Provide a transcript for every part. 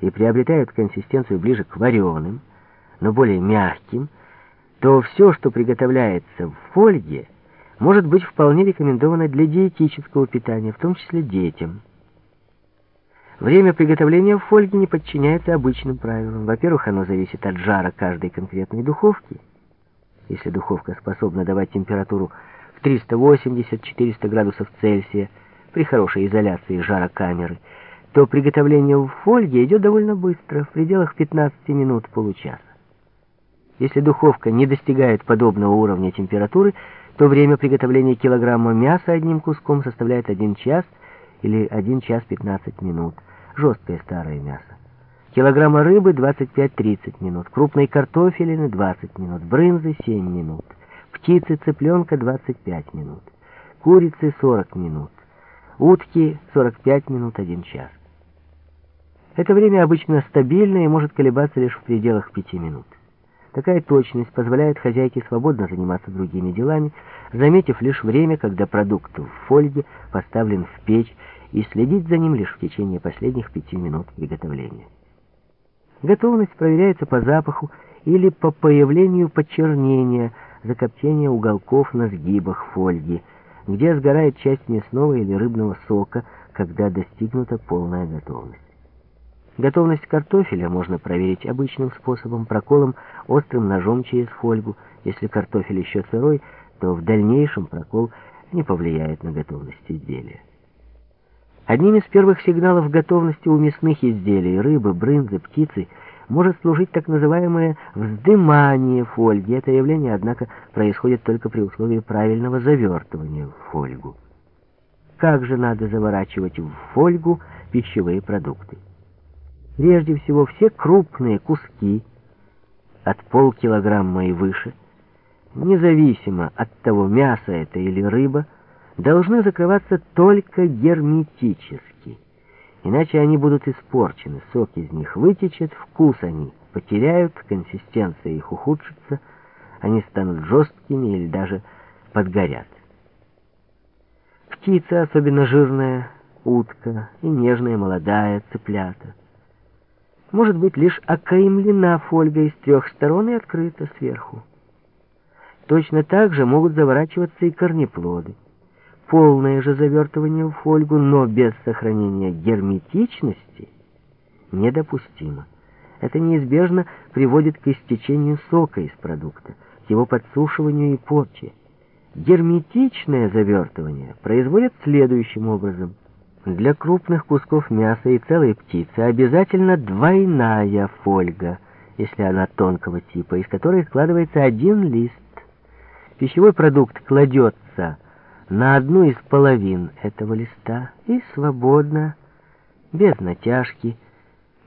и приобретают консистенцию ближе к вареным, но более мягким, то все, что приготовляется в фольге, может быть вполне рекомендовано для диетического питания, в том числе детям. Время приготовления в фольге не подчиняется обычным правилам. Во-первых, оно зависит от жара каждой конкретной духовки. Если духовка способна давать температуру в 380-400 градусов Цельсия при хорошей изоляции жара камеры, то приготовление в фольге идет довольно быстро, в пределах 15 минут получаса. Если духовка не достигает подобного уровня температуры, то время приготовления килограмма мяса одним куском составляет 1 час или 1 час 15 минут. Жесткое старое мясо. Килограмма рыбы 25-30 минут, крупной картофелины 20 минут, брынзы 7 минут, птицы цыпленка 25 минут, курицы 40 минут, утки 45 минут 1 час. Это время обычно стабильное и может колебаться лишь в пределах 5 минут. Такая точность позволяет хозяйке свободно заниматься другими делами, заметив лишь время, когда продукт в фольге поставлен в печь, и следить за ним лишь в течение последних пяти минут приготовления. Готовность проверяется по запаху или по появлению почернения, закоптения уголков на сгибах фольги, где сгорает часть мясного или рыбного сока, когда достигнута полная готовность. Готовность картофеля можно проверить обычным способом, проколом острым ножом через фольгу. Если картофель еще сырой, то в дальнейшем прокол не повлияет на готовность изделия. Одним из первых сигналов готовности у мясных изделий, рыбы, брынзы, птицы, может служить так называемое вздымание фольги. Это явление, однако, происходит только при условии правильного завертывания в фольгу. Как же надо заворачивать в фольгу пищевые продукты? Прежде всего, все крупные куски от полкилограмма и выше, независимо от того, мясо это или рыба, должны закрываться только герметически. Иначе они будут испорчены, сок из них вытечет, вкус они потеряют, консистенция их ухудшится, они станут жесткими или даже подгорят. Птица, особенно жирная, утка и нежная молодая цыплята может быть лишь окаймлена фольгой с трех сторон и открыта сверху. Точно так же могут заворачиваться и корнеплоды. Полное же завертывание в фольгу, но без сохранения герметичности, недопустимо. Это неизбежно приводит к истечению сока из продукта, к его подсушиванию и порче. Герметичное завертывание производят следующим образом – для крупных кусков мяса и целой птицы обязательно двойная фольга, если она тонкого типа, из которой складывается один лист. Пищевой продукт кладется на одну из половин этого листа и свободно, без натяжки,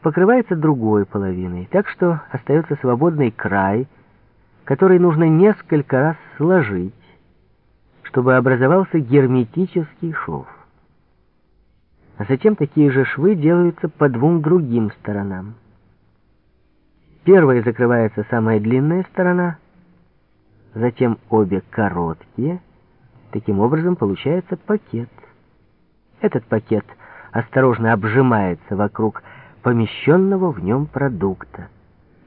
покрывается другой половиной, так что остается свободный край, который нужно несколько раз сложить, чтобы образовался герметический шов а затем такие же швы делаются по двум другим сторонам. Первой закрывается самая длинная сторона, затем обе короткие. Таким образом получается пакет. Этот пакет осторожно обжимается вокруг помещенного в нем продукта.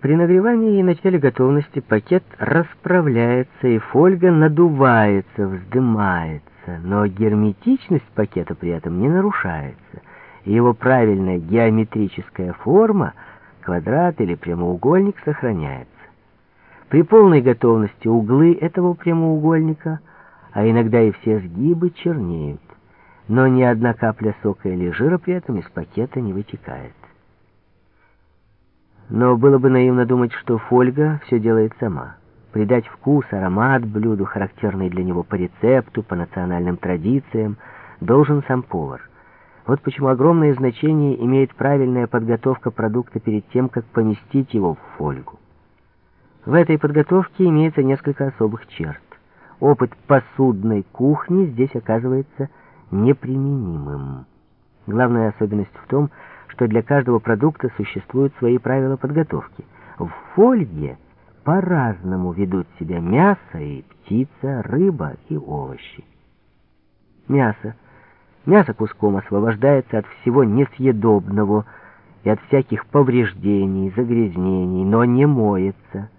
При нагревании и начале готовности пакет расправляется, и фольга надувается, вздымается меняется, но герметичность пакета при этом не нарушается, его правильная геометрическая форма, квадрат или прямоугольник, сохраняется. При полной готовности углы этого прямоугольника, а иногда и все сгибы, чернеют, но ни одна капля сока или жира при этом из пакета не вытекает. Но было бы наивно думать, что фольга все делает сама придать вкус, аромат блюду, характерный для него по рецепту, по национальным традициям, должен сам повар. Вот почему огромное значение имеет правильная подготовка продукта перед тем, как поместить его в фольгу. В этой подготовке имеется несколько особых черт. Опыт посудной кухни здесь оказывается неприменимым. Главная особенность в том, что для каждого продукта существуют свои правила подготовки. В фольге по-разному ведут себя мясо и птица, рыба и овощи. Мясо. Мясо куском освобождается от всего несъедобного и от всяких повреждений, загрязнений, но не моется.